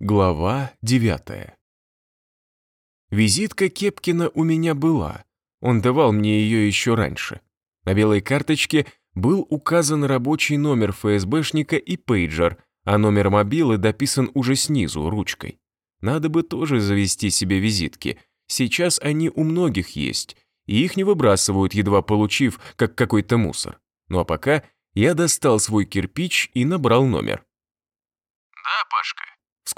Глава девятая. Визитка Кепкина у меня была. Он давал мне ее еще раньше. На белой карточке был указан рабочий номер ФСБшника и пейджер, а номер мобилы дописан уже снизу, ручкой. Надо бы тоже завести себе визитки. Сейчас они у многих есть, и их не выбрасывают, едва получив, как какой-то мусор. Ну а пока я достал свой кирпич и набрал номер. «Да, Пашка,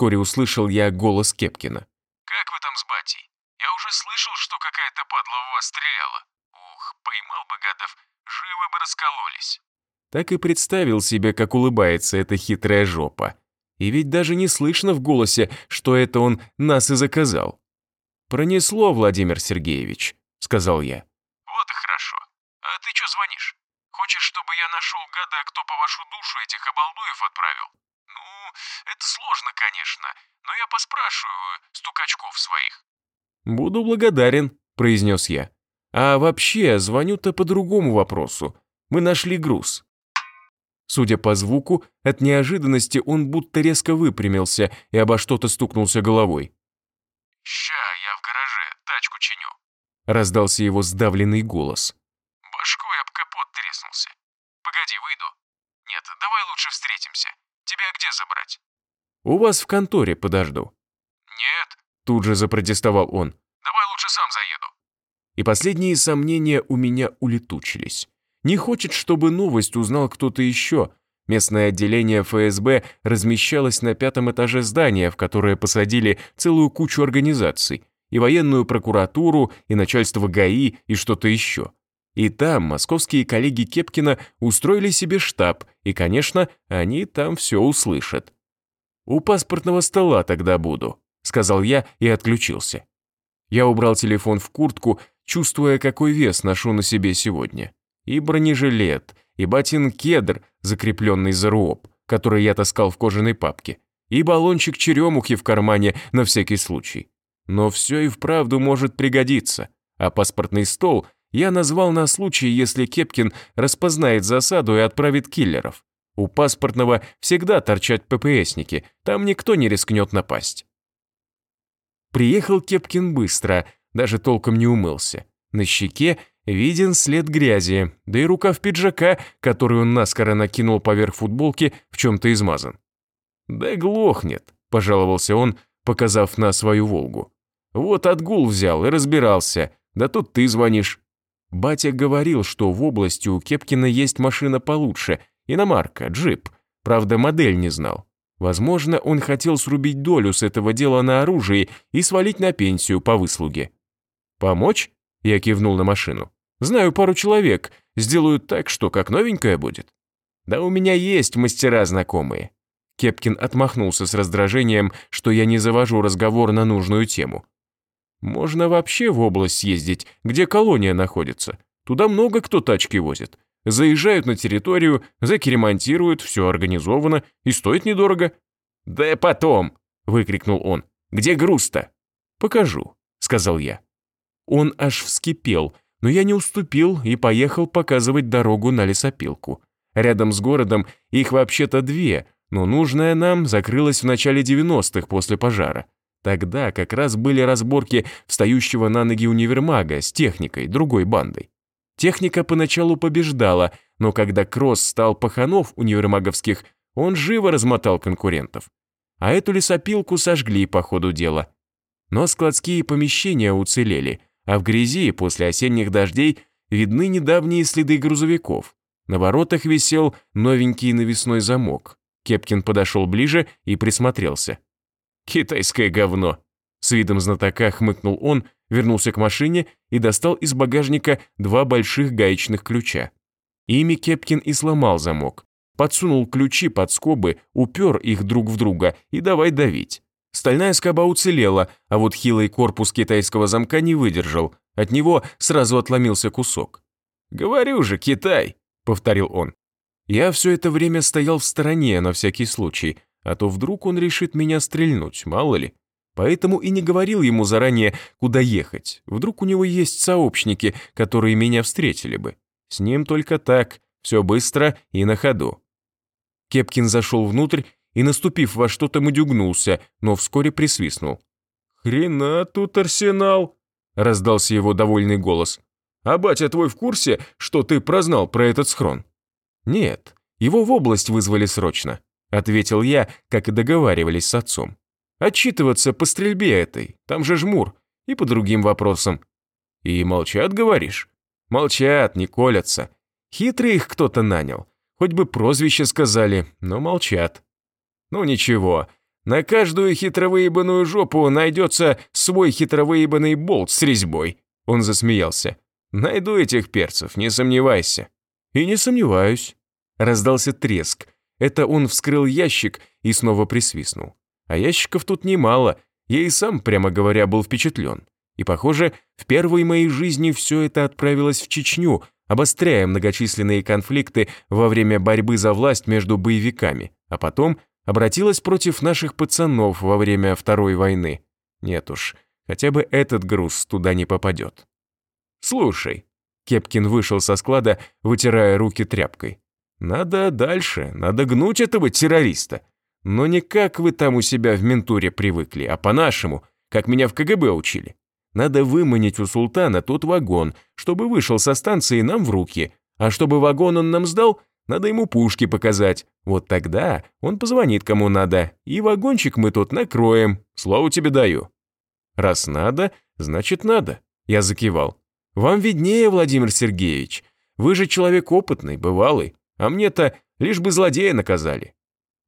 Вскоре услышал я голос Кепкина. как вы там с батей? Я уже слышал, что какая-то падла в вас стреляла. Ух, поймал бы гадов, живы бы раскололись». Так и представил себе, как улыбается эта хитрая жопа. И ведь даже не слышно в голосе, что это он нас и заказал. «Пронесло, Владимир Сергеевич», — сказал я. Вот и хорошо. А ты что звонишь? Хочешь, чтобы я нашел гада, кто по вашу душу этих обалдуев отправил? Это сложно, конечно, но я поспрашиваю стукачков своих. «Буду благодарен», — произнес я. «А вообще, звоню-то по другому вопросу. Мы нашли груз». Судя по звуку, от неожиданности он будто резко выпрямился и обо что-то стукнулся головой. Ща, я в гараже, тачку чиню. Раздался его сдавленный голос. Башкой об капот треснулся. Погоди, выйду. Нет, давай лучше встретимся. Тебя где забрать? «У вас в конторе подожду». Нет, Тут же запротестовал он. давай лучше сам заеду. И последние сомнения у меня улетучились. Не хочет, чтобы новость узнал кто-то еще. Местное отделение ФСБ размещалось на пятом этаже здания, в которое посадили целую кучу организаций. И военную прокуратуру, и начальство ГАИ, и что-то еще. И там московские коллеги Кепкина устроили себе штаб, и, конечно, они там все услышат. «У паспортного стола тогда буду», — сказал я и отключился. Я убрал телефон в куртку, чувствуя, какой вес ношу на себе сегодня. И бронежилет, и ботин-кедр, закрепленный за руоп, который я таскал в кожаной папке, и баллончик черемухи в кармане на всякий случай. Но все и вправду может пригодиться, а паспортный стол я назвал на случай, если Кепкин распознает засаду и отправит киллеров. У паспортного всегда торчат ППСники, там никто не рискнет напасть. Приехал Кепкин быстро, даже толком не умылся. На щеке виден след грязи, да и рукав пиджака, который он наскоро накинул поверх футболки, в чем-то измазан. «Да глохнет», – пожаловался он, показав на свою «Волгу». «Вот отгул взял и разбирался, да тут ты звонишь». Батя говорил, что в области у Кепкина есть машина получше, иномарка, джип. Правда, модель не знал. Возможно, он хотел срубить долю с этого дела на оружии и свалить на пенсию по выслуге. «Помочь?» – я кивнул на машину. «Знаю пару человек, сделают так, что как новенькая будет». «Да у меня есть мастера знакомые». Кепкин отмахнулся с раздражением, что я не завожу разговор на нужную тему. «Можно вообще в область съездить, где колония находится. Туда много кто тачки возит. Заезжают на территорию, зэки ремонтируют, все организовано и стоит недорого». «Да потом!» – выкрикнул он. «Где груз-то?» «Покажу», – сказал я. Он аж вскипел, но я не уступил и поехал показывать дорогу на лесопилку. Рядом с городом их вообще-то две, но нужная нам закрылась в начале 90-х после пожара. Тогда как раз были разборки встающего на ноги универмага с техникой, другой бандой. Техника поначалу побеждала, но когда Кросс стал паханов универмаговских, он живо размотал конкурентов. А эту лесопилку сожгли по ходу дела. Но складские помещения уцелели, а в грязи после осенних дождей видны недавние следы грузовиков. На воротах висел новенький навесной замок. Кепкин подошел ближе и присмотрелся. «Китайское говно!» С видом знатока хмыкнул он, вернулся к машине и достал из багажника два больших гаечных ключа. Ими Кепкин и сломал замок. Подсунул ключи под скобы, упер их друг в друга и давай давить. Стальная скоба уцелела, а вот хилый корпус китайского замка не выдержал. От него сразу отломился кусок. «Говорю же, Китай!» — повторил он. Я все это время стоял в стороне на всякий случай, а то вдруг он решит меня стрельнуть, мало ли. Поэтому и не говорил ему заранее, куда ехать. Вдруг у него есть сообщники, которые меня встретили бы. С ним только так, все быстро и на ходу. Кепкин зашел внутрь и, наступив во что-то, мудюгнулся, но вскоре присвистнул. «Хрена тут арсенал!» – раздался его довольный голос. «А батя твой в курсе, что ты прознал про этот схрон?» «Нет, его в область вызвали срочно», – ответил я, как и договаривались с отцом. «Отчитываться по стрельбе этой, там же жмур, и по другим вопросам». «И молчат, говоришь?» «Молчат, не колятся. Хитрый их кто-то нанял. Хоть бы прозвище сказали, но молчат». «Ну ничего, на каждую хитровыебанную жопу найдется свой хитровыебанный болт с резьбой», он засмеялся. «Найду этих перцев, не сомневайся». «И не сомневаюсь». Раздался треск. Это он вскрыл ящик и снова присвистнул. А ящиков тут немало, я и сам, прямо говоря, был впечатлен. И, похоже, в первой моей жизни все это отправилось в Чечню, обостряя многочисленные конфликты во время борьбы за власть между боевиками, а потом обратилась против наших пацанов во время Второй войны. Нет уж, хотя бы этот груз туда не попадет. «Слушай», — Кепкин вышел со склада, вытирая руки тряпкой. «Надо дальше, надо гнуть этого террориста. Но не как вы там у себя в ментуре привыкли, а по-нашему, как меня в КГБ учили. Надо выманить у султана тот вагон, чтобы вышел со станции нам в руки, а чтобы вагон он нам сдал, надо ему пушки показать. Вот тогда он позвонит кому надо, и вагончик мы тут накроем. Слово тебе даю». «Раз надо, значит надо», – я закивал. «Вам виднее, Владимир Сергеевич. Вы же человек опытный, бывалый, а мне-то лишь бы злодея наказали».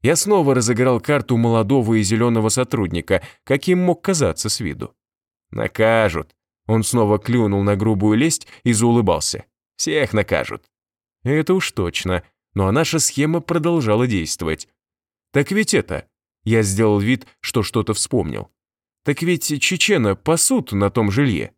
Я снова разыграл карту молодого и зеленого сотрудника, каким мог казаться с виду. «Накажут». Он снова клюнул на грубую лесть и заулыбался. «Всех накажут». Это уж точно но наша схема продолжала действовать. Так ведь это... Я сделал вид, что что-то вспомнил. Так ведь чечена пасут на том жилье.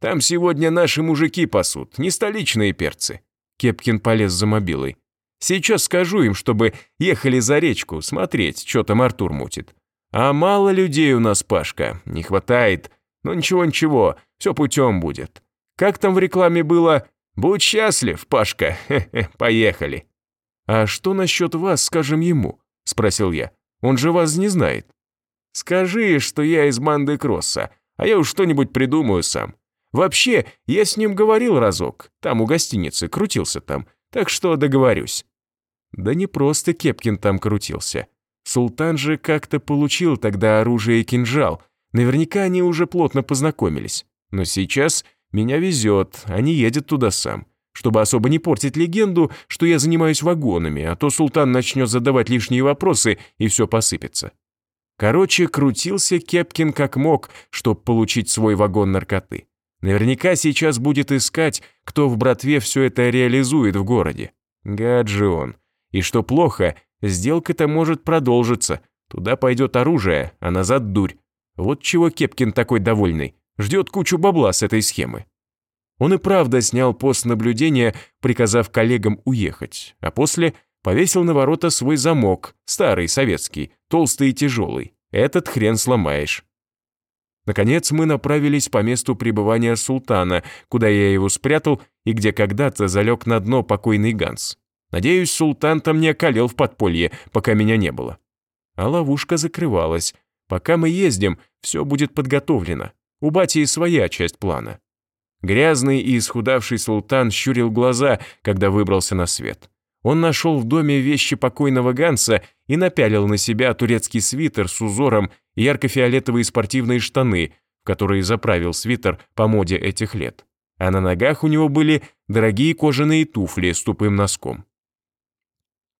Там сегодня наши мужики пасут, не столичные перцы. Кепкин полез за мобилой. Сейчас скажу им, чтобы ехали за речку, смотреть, что там Артур мутит. А мало людей у нас, Пашка, не хватает. Но ничего-ничего, все путем будет. Как там в рекламе было? Будь счастлив, Пашка, Хе -хе, поехали. «А что насчет вас, скажем ему?» – спросил я. «Он же вас не знает». «Скажи, что я из банды Кросса, а я уж что-нибудь придумаю сам. Вообще, я с ним говорил разок, там у гостиницы, крутился там, так что договорюсь». Да не просто Кепкин там крутился. Султан же как-то получил тогда оружие и кинжал. Наверняка они уже плотно познакомились. Но сейчас меня везет, а не едет туда сам чтобы особо не портить легенду, что я занимаюсь вагонами, а то султан начнет задавать лишние вопросы, и все посыпется. Короче, крутился Кепкин как мог, чтобы получить свой вагон наркоты. Наверняка сейчас будет искать, кто в братве все это реализует в городе. Гад же он. И что плохо, сделка-то может продолжиться. Туда пойдет оружие, а назад дурь. Вот чего Кепкин такой довольный. Ждет кучу бабла с этой схемы. Он и правда снял пост наблюдения, приказав коллегам уехать, а после повесил на ворота свой замок, старый, советский, толстый и тяжелый. Этот хрен сломаешь. Наконец мы направились по месту пребывания султана, куда я его спрятал и где когда-то залег на дно покойный Ганс. Надеюсь, султан там не околел в подполье, пока меня не было. А ловушка закрывалась. Пока мы ездим, все будет подготовлено. У и своя часть плана. Грязный и исхудавший султан щурил глаза, когда выбрался на свет. Он нашел в доме вещи покойного Ганса и напялил на себя турецкий свитер с узором ярко-фиолетовые спортивные штаны, в которые заправил свитер по моде этих лет. А на ногах у него были дорогие кожаные туфли с тупым носком.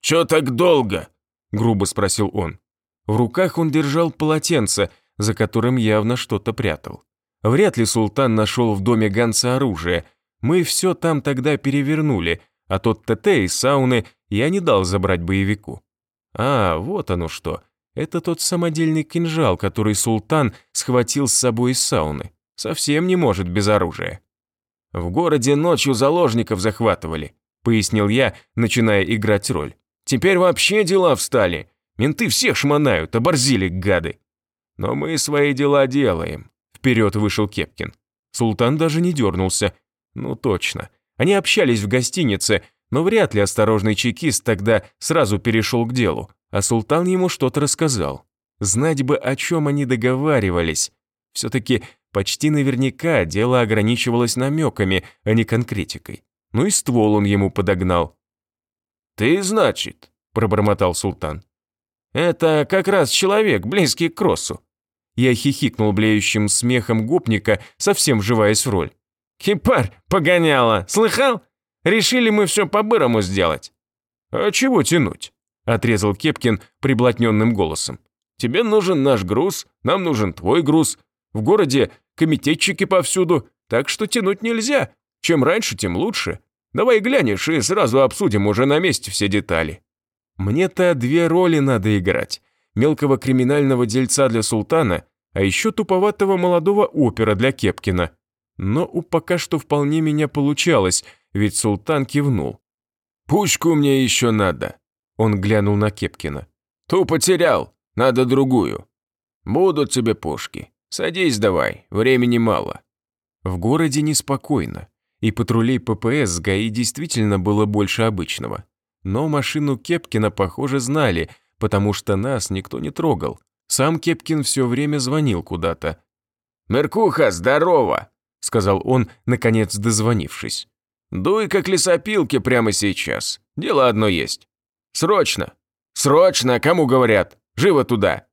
«Чё так долго?» – грубо спросил он. В руках он держал полотенце, за которым явно что-то прятал. Вряд ли султан нашел в доме Ганса оружие. Мы все там тогда перевернули, а тот ТТ из сауны я не дал забрать боевику. А, вот оно что. Это тот самодельный кинжал, который султан схватил с собой из сауны. Совсем не может без оружия. В городе ночью заложников захватывали, пояснил я, начиная играть роль. Теперь вообще дела встали. Менты всех шмонают, оборзили гады. Но мы свои дела делаем. Вперед вышел Кепкин. Султан даже не дернулся. Ну точно. Они общались в гостинице, но вряд ли осторожный чекист тогда сразу перешел к делу. А султан ему что-то рассказал. Знать бы, о чем они договаривались. Все-таки почти наверняка дело ограничивалось намеками, а не конкретикой. Ну и ствол он ему подогнал. «Ты, значит», — пробормотал султан. «Это как раз человек, близкий к Кроссу». Я хихикнул блеющим смехом гопника, совсем вживаясь в роль. «Кипар, погоняла, слыхал? Решили мы все по-бырому сделать». «А чего тянуть?» – отрезал Кепкин приблотненным голосом. «Тебе нужен наш груз, нам нужен твой груз. В городе комитетчики повсюду, так что тянуть нельзя. Чем раньше, тем лучше. Давай глянешь и сразу обсудим уже на месте все детали». Мне-то две роли надо играть. Мелкого криминального дельца для султана, а еще туповатого молодого опера для Кепкина. Но у пока что вполне меня получалось, ведь султан кивнул. «Пушку мне еще надо», — он глянул на Кепкина. «Ту потерял, надо другую. Будут тебе пушки. Садись давай, времени мало». В городе неспокойно, и патрулей ППС с ГАИ действительно было больше обычного. Но машину Кепкина, похоже, знали, потому что нас никто не трогал. Сам Кепкин все время звонил куда-то. «Меркуха, здорово!» — сказал он, наконец дозвонившись. «Дуй как лесопилки прямо сейчас. Дело одно есть. Срочно! Срочно! Кому говорят? Живо туда!»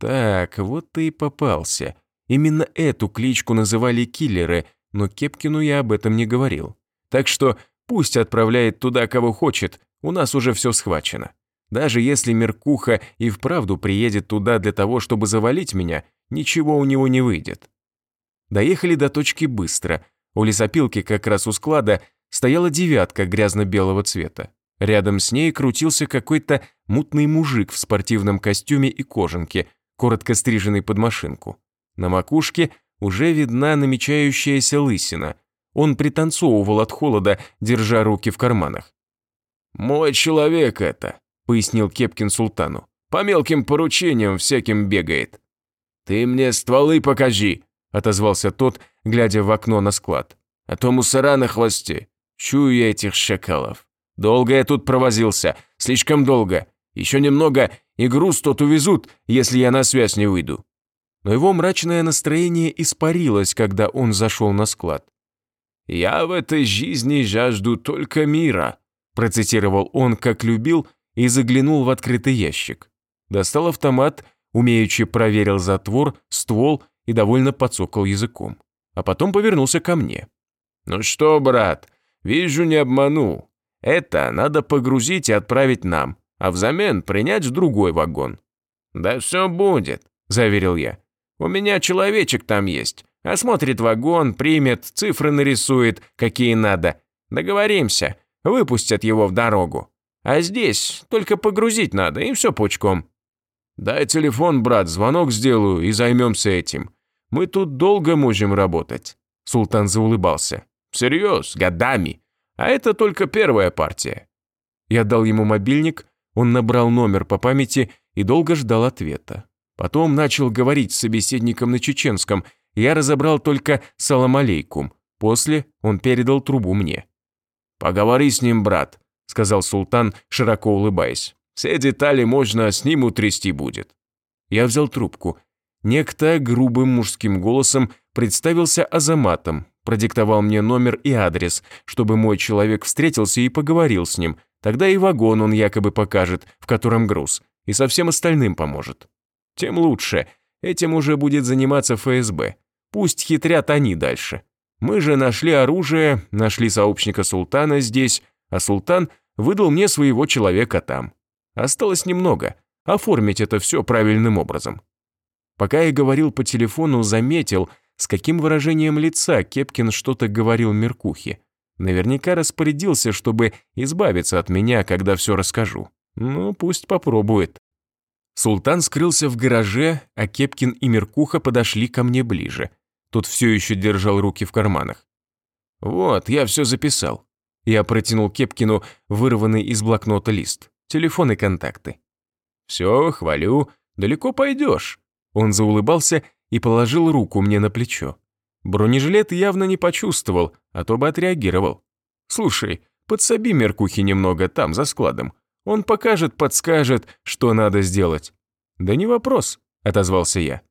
Так, вот ты и попался. Именно эту кличку называли киллеры, но Кепкину я об этом не говорил. Так что пусть отправляет туда, кого хочет, у нас уже все схвачено. Даже если Меркуха и вправду приедет туда для того, чтобы завалить меня, ничего у него не выйдет. Доехали до точки быстро. У лесопилки как раз у склада стояла девятка грязно-белого цвета. Рядом с ней крутился какой-то мутный мужик в спортивном костюме и кожанке, коротко стриженный под машинку. На макушке уже видна намечающаяся лысина. Он пританцовывал от холода, держа руки в карманах. «Мой человек это», — пояснил Кепкин султану. «По мелким поручениям всяким бегает». «Ты мне стволы покажи», — отозвался тот, глядя в окно на склад. «А то мусора на хвосте. Чую я этих шакалов. Долго я тут провозился, слишком долго. Еще немного, и груз тот увезут, если я на связь не выйду». Но его мрачное настроение испарилось, когда он зашел на склад. «Я в этой жизни жажду только мира», процитировал он, как любил, и заглянул в открытый ящик. Достал автомат, умеючи проверил затвор, ствол и довольно подсокал языком. А потом повернулся ко мне. «Ну что, брат, вижу, не обманул. Это надо погрузить и отправить нам, а взамен принять другой вагон». «Да все будет», – заверил я. «У меня человечек там есть. Осмотрит вагон, примет, цифры нарисует, какие надо. Договоримся, выпустят его в дорогу. А здесь только погрузить надо, и все пучком». «Дай телефон, брат, звонок сделаю и займемся этим. Мы тут долго можем работать». Султан заулыбался. «Всерьез, годами. А это только первая партия». Я дал ему мобильник, он набрал номер по памяти и долго ждал ответа. Потом начал говорить с собеседником на чеченском, я разобрал только «салам алейкум». После он передал трубу мне. «Поговори с ним, брат сказал султан, широко улыбаясь. «Все детали можно с ним утрясти будет». Я взял трубку. Некто грубым мужским голосом представился Азаматом, продиктовал мне номер и адрес, чтобы мой человек встретился и поговорил с ним. Тогда и вагон он якобы покажет, в котором груз, и со всем остальным поможет. Тем лучше. Этим уже будет заниматься ФСБ. Пусть хитрят они дальше. Мы же нашли оружие, нашли сообщника султана здесь, а султан выдал мне своего человека там. Осталось немного, оформить это все правильным образом. Пока я говорил по телефону, заметил, с каким выражением лица Кепкин что-то говорил Меркухе. Наверняка распорядился, чтобы избавиться от меня, когда все расскажу. Ну, пусть попробует. Султан скрылся в гараже, а Кепкин и Меркуха подошли ко мне ближе. Тот все еще держал руки в карманах. «Вот, я все записал. Я протянул Кепкину вырванный из блокнота лист. Телефон и контакты. «Все, хвалю. Далеко пойдешь». Он заулыбался и положил руку мне на плечо. Бронежилет явно не почувствовал, а то бы отреагировал. «Слушай, подсоби Меркухи немного там, за складом. Он покажет, подскажет, что надо сделать». «Да не вопрос», – отозвался я.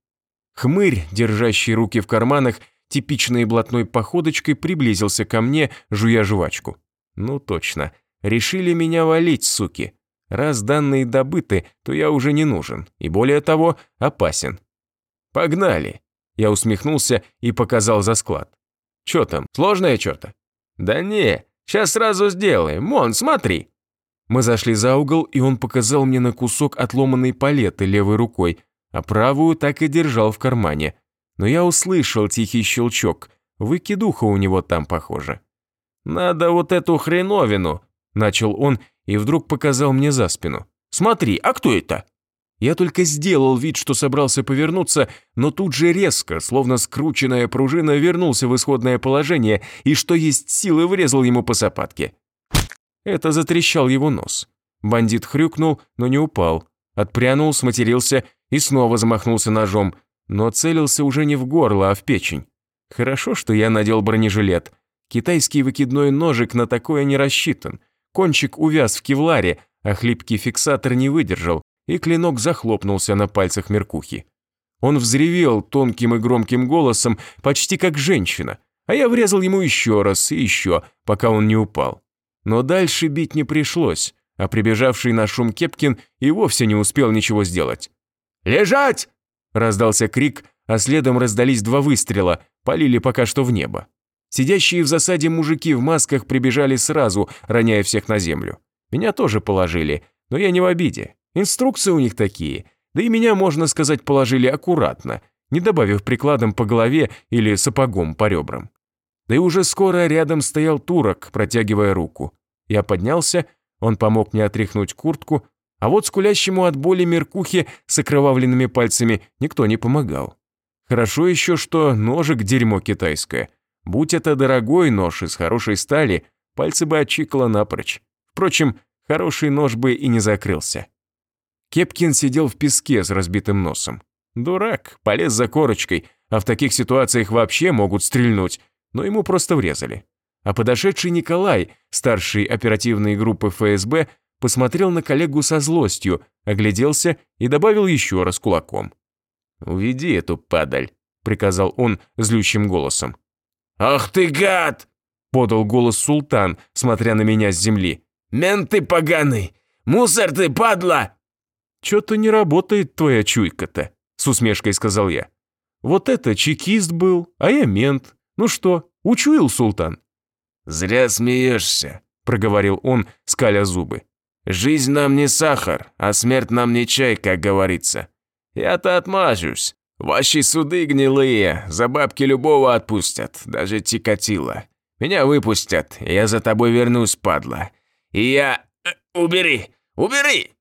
Хмырь, держащий руки в карманах, типичной блатной походочкой приблизился ко мне, жуя жвачку. «Ну точно, решили меня валить, суки. Раз данные добыты, то я уже не нужен, и более того, опасен». «Погнали!» Я усмехнулся и показал за склад. «Чё там, сложное что-то?» «Да не, сейчас сразу сделаем, Мон, смотри!» Мы зашли за угол, и он показал мне на кусок отломанной палеты левой рукой, а правую так и держал в кармане. Но я услышал тихий щелчок, выкидуха у него там, похоже. «Надо вот эту хреновину», – начал он и вдруг показал мне за спину. «Смотри, а кто это?» Я только сделал вид, что собрался повернуться, но тут же резко, словно скрученная пружина, вернулся в исходное положение и, что есть силы, врезал ему по сапатке. Это затрещал его нос. Бандит хрюкнул, но не упал. Отпрянул, сматерился и снова замахнулся ножом, но целился уже не в горло, а в печень. Хорошо, что я надел бронежилет. Китайский выкидной ножик на такое не рассчитан. Кончик увяз в кевларе, а хлипкий фиксатор не выдержал, и клинок захлопнулся на пальцах Меркухи. Он взревел тонким и громким голосом, почти как женщина, а я врезал ему еще раз и еще, пока он не упал. Но дальше бить не пришлось, а прибежавший на шум Кепкин и вовсе не успел ничего сделать. «Лежать!» – раздался крик, а следом раздались два выстрела, полили пока что в небо. Сидящие в засаде мужики в масках прибежали сразу, роняя всех на землю. Меня тоже положили, но я не в обиде. Инструкции у них такие, да и меня, можно сказать, положили аккуратно, не добавив прикладом по голове или сапогом по ребрам. Да и уже скоро рядом стоял турок, протягивая руку. Я поднялся, он помог мне отряхнуть куртку, а вот скулящему от боли меркухе с окровавленными пальцами никто не помогал. Хорошо еще, что ножик дерьмо китайское. Будь это дорогой нож из хорошей стали, пальцы бы отчикало напрочь. Впрочем, хороший нож бы и не закрылся. Кепкин сидел в песке с разбитым носом. Дурак, полез за корочкой, а в таких ситуациях вообще могут стрельнуть, но ему просто врезали. А подошедший Николай, старший оперативной группы ФСБ, посмотрел на коллегу со злостью, огляделся и добавил еще раз кулаком. «Уведи эту падаль», — приказал он злющим голосом. «Ах ты гад!» — подал голос султан, смотря на меня с земли. «Менты поганый! Мусор ты, падла!» «Чё-то не работает твоя чуйка-то», — с усмешкой сказал я. «Вот это чекист был, а я мент. Ну что, учуял султан?» «Зря смеешься», — проговорил он, скаля зубы. «Жизнь нам не сахар, а смерть нам не чай, как говорится. Я-то отмажусь. Ваши суды гнилые, за бабки любого отпустят, даже Тикатила. Меня выпустят, я за тобой вернусь, падла. И я... Э, убери! Убери!»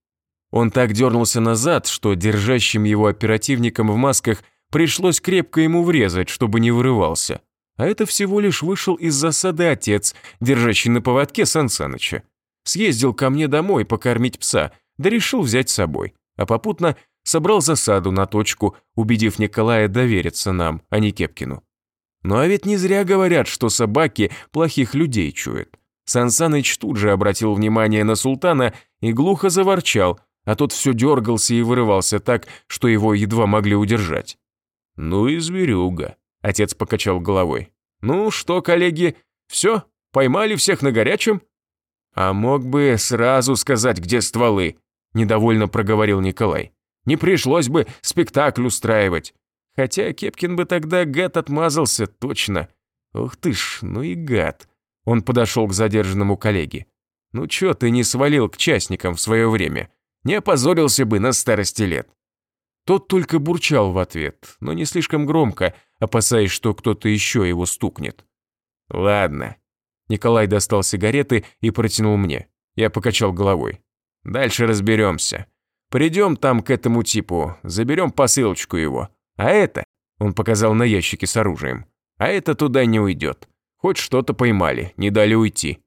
Он так дернулся назад, что держащим его оперативникам в масках пришлось крепко ему врезать, чтобы не вырывался. А это всего лишь вышел из засады отец, держащий на поводке Сан. Съездил ко мне домой покормить пса, да решил взять с собой. А попутно собрал засаду на точку, убедив Николая довериться нам, а не Кепкину. Ну а ведь не зря говорят, что собаки плохих людей чуют. Сан Саныч тут же обратил внимание на султана и глухо заворчал, а тот все дергался и вырывался так, что его едва могли удержать. «Ну и зверюга», Отец покачал головой. «Ну что, коллеги, все? Поймали всех на горячем?» «А мог бы сразу сказать, где стволы», – недовольно проговорил Николай. «Не пришлось бы спектакль устраивать. Хотя Кепкин бы тогда гад отмазался, точно. Ух ты ж, ну и гад». Он подошел к задержанному коллеге. «Ну чё ты не свалил к частникам в свое время? Не опозорился бы на старости лет». Тот только бурчал в ответ, но не слишком громко, опасаясь, что кто-то еще его стукнет. «Ладно». Николай достал сигареты и протянул мне. Я покачал головой. «Дальше разберемся. Придем там к этому типу, заберем посылочку его. А это...» Он показал на ящики с оружием. «А это туда не уйдет. Хоть что-то поймали, не дали уйти».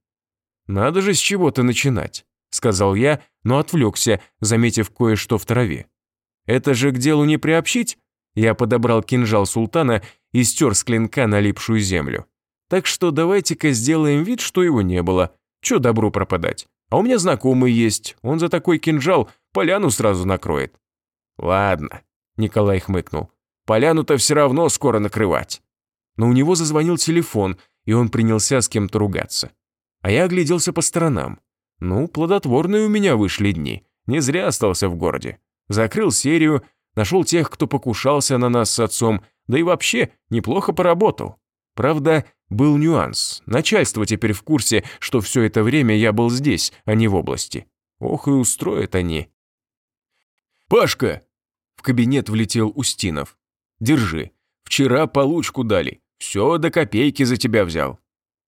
«Надо же с чего-то начинать», — сказал я, но отвлекся, заметив кое-что в траве. Это же к делу не приобщить? Я подобрал кинжал султана и стер с клинка налипшую землю. Так что давайте-ка сделаем вид, что его не было. Чё добру пропадать? А у меня знакомый есть, он за такой кинжал поляну сразу накроет». «Ладно», — Николай хмыкнул, «поляну-то все равно скоро накрывать». Но у него зазвонил телефон, и он принялся с кем-то ругаться. А я огляделся по сторонам. Ну, плодотворные у меня вышли дни. Не зря остался в городе. Закрыл серию, нашел тех, кто покушался на нас с отцом, да и вообще неплохо поработал. Правда, был нюанс. Начальство теперь в курсе, что все это время я был здесь, а не в области. Ох и устроят они. «Пашка!» В кабинет влетел Устинов. «Держи. Вчера получку дали. Все до копейки за тебя взял».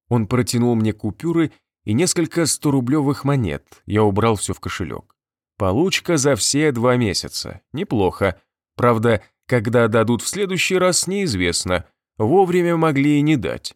Он протянул мне купюры и несколько сторублевых монет. Я убрал все в кошелек. Получка за все два месяца. Неплохо. Правда, когда дадут в следующий раз, неизвестно. Вовремя могли и не дать.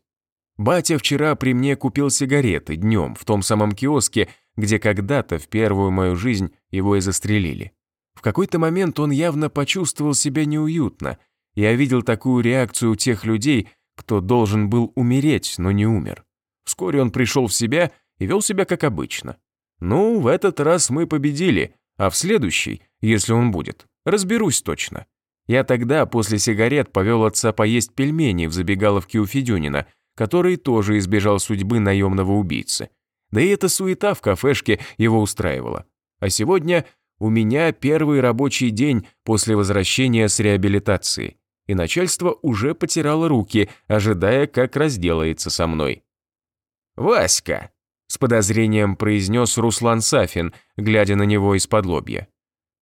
Батя вчера при мне купил сигареты днем в том самом киоске, где когда-то в первую мою жизнь его и застрелили. В какой-то момент он явно почувствовал себя неуютно. Я видел такую реакцию у тех людей, кто должен был умереть, но не умер. Вскоре он пришел в себя и вел себя как обычно. Ну, в этот раз мы победили, а в следующий, если он будет, разберусь точно. Я тогда после сигарет повел отца поесть пельмени в забегаловке у Федюнина, который тоже избежал судьбы наемного убийцы. Да и эта суета в кафешке его устраивала. А сегодня у меня первый рабочий день после возвращения с реабилитации, и начальство уже потирало руки, ожидая, как разделается со мной. «Васька!» – с подозрением произнес Руслан Сафин, глядя на него из-под лобья.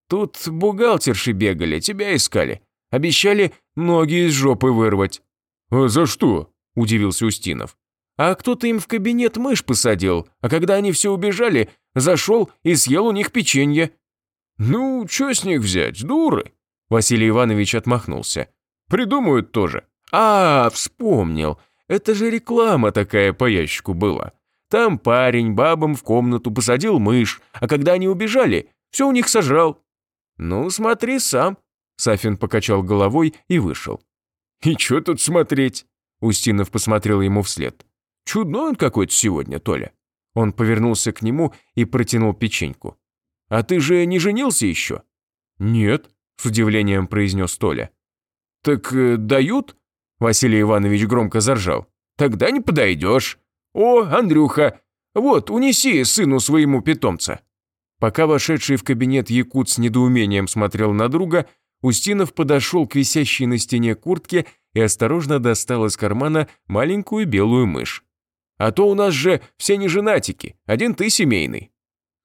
«Тут бухгалтерши бегали, тебя искали. Обещали ноги из жопы вырвать». «А за что?» – удивился Устинов. «А кто-то им в кабинет мышь посадил, а когда они все убежали, зашел и съел у них печенье». «Ну, что с них взять, дуры?» Василий Иванович отмахнулся. «Придумают тоже». «А, вспомнил. Это же реклама такая по ящику была. Там парень бабам в комнату посадил мышь, а когда они убежали, все у них сожрал. Ну, смотри сам. Сафин покачал головой и вышел. «И что тут смотреть?» Устинов посмотрел ему вслед. «Чудной он какой-то сегодня, Толя». Он повернулся к нему и протянул печеньку. «А ты же не женился еще?» «Нет», — с удивлением произнес Толя. «Так э, дают?» Василий Иванович громко заржал. «Тогда не подойдешь. О, Андрюха, вот, унеси сыну своему питомца». Пока вошедший в кабинет Якут с недоумением смотрел на друга, Устинов подошел к висящей на стене куртке и осторожно достал из кармана маленькую белую мышь. «А то у нас же все не женатики, один ты семейный».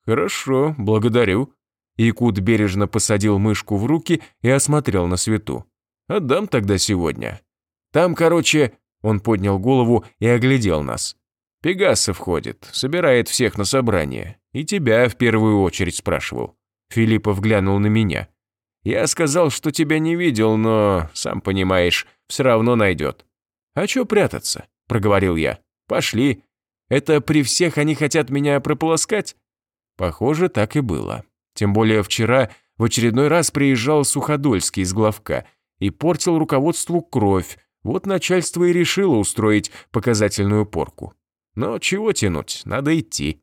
«Хорошо, благодарю». Якут бережно посадил мышку в руки и осмотрел на свету. «Отдам тогда сегодня». Там, короче, он поднял голову и оглядел нас. Пегасов ходит, собирает всех на собрание. И тебя в первую очередь спрашивал. Филиппов глянул на меня. Я сказал, что тебя не видел, но, сам понимаешь, все равно найдет. А чё прятаться? Проговорил я. Пошли. Это при всех они хотят меня прополоскать? Похоже, так и было. Тем более вчера в очередной раз приезжал Суходольский из главка и портил руководству кровь, вот начальство и решило устроить показательную порку. Но чего тянуть, надо идти.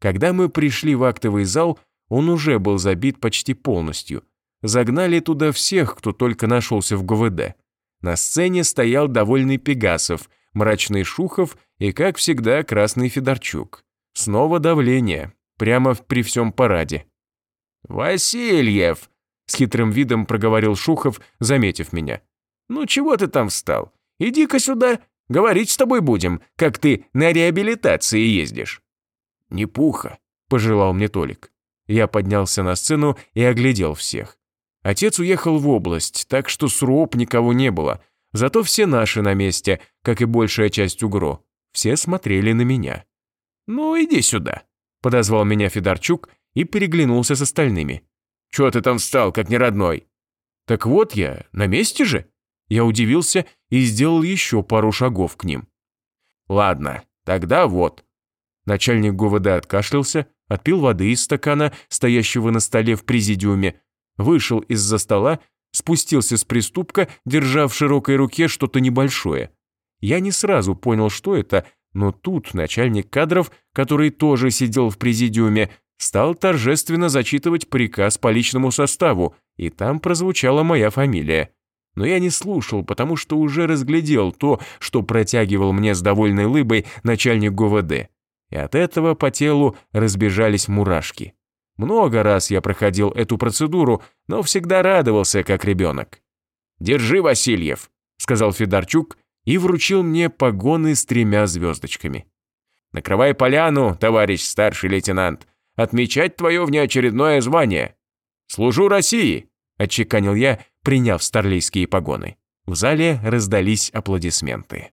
Когда мы пришли в актовый зал, он уже был забит почти полностью. Загнали туда всех, кто только нашелся в ГВД. На сцене стоял довольный Пегасов, мрачный Шухов и, как всегда, красный Федорчук. Снова давление, прямо при всем параде. «Васильев!» — с хитрым видом проговорил Шухов, заметив меня. «Ну чего ты там встал? Иди-ка сюда, говорить с тобой будем, как ты на реабилитации ездишь». «Не пуха», – пожелал мне Толик. Я поднялся на сцену и оглядел всех. Отец уехал в область, так что с РУОП никого не было, зато все наши на месте, как и большая часть УГРО. Все смотрели на меня. «Ну, иди сюда», – подозвал меня Федорчук и переглянулся с остальными. «Чего ты там встал, как неродной?» «Так вот я, на месте же?» Я удивился и сделал еще пару шагов к ним. «Ладно, тогда вот». Начальник ГУВД откашлялся, отпил воды из стакана, стоящего на столе в президиуме, вышел из-за стола, спустился с приступка, держа в широкой руке что-то небольшое. Я не сразу понял, что это, Но тут начальник кадров, который тоже сидел в президиуме, стал торжественно зачитывать приказ по личному составу, и там прозвучала моя фамилия. Но я не слушал, потому что уже разглядел то, что протягивал мне с довольной лыбой начальник ГУВД. И от этого по телу разбежались мурашки. Много раз я проходил эту процедуру, но всегда радовался, как ребенок. «Держи, Васильев», — сказал Федорчук и вручил мне погоны с тремя звездочками. «Накрывай поляну, товарищ старший лейтенант, отмечать твое внеочередное звание. Служу России», — отчеканил я, приняв старлейские погоны. В зале раздались аплодисменты.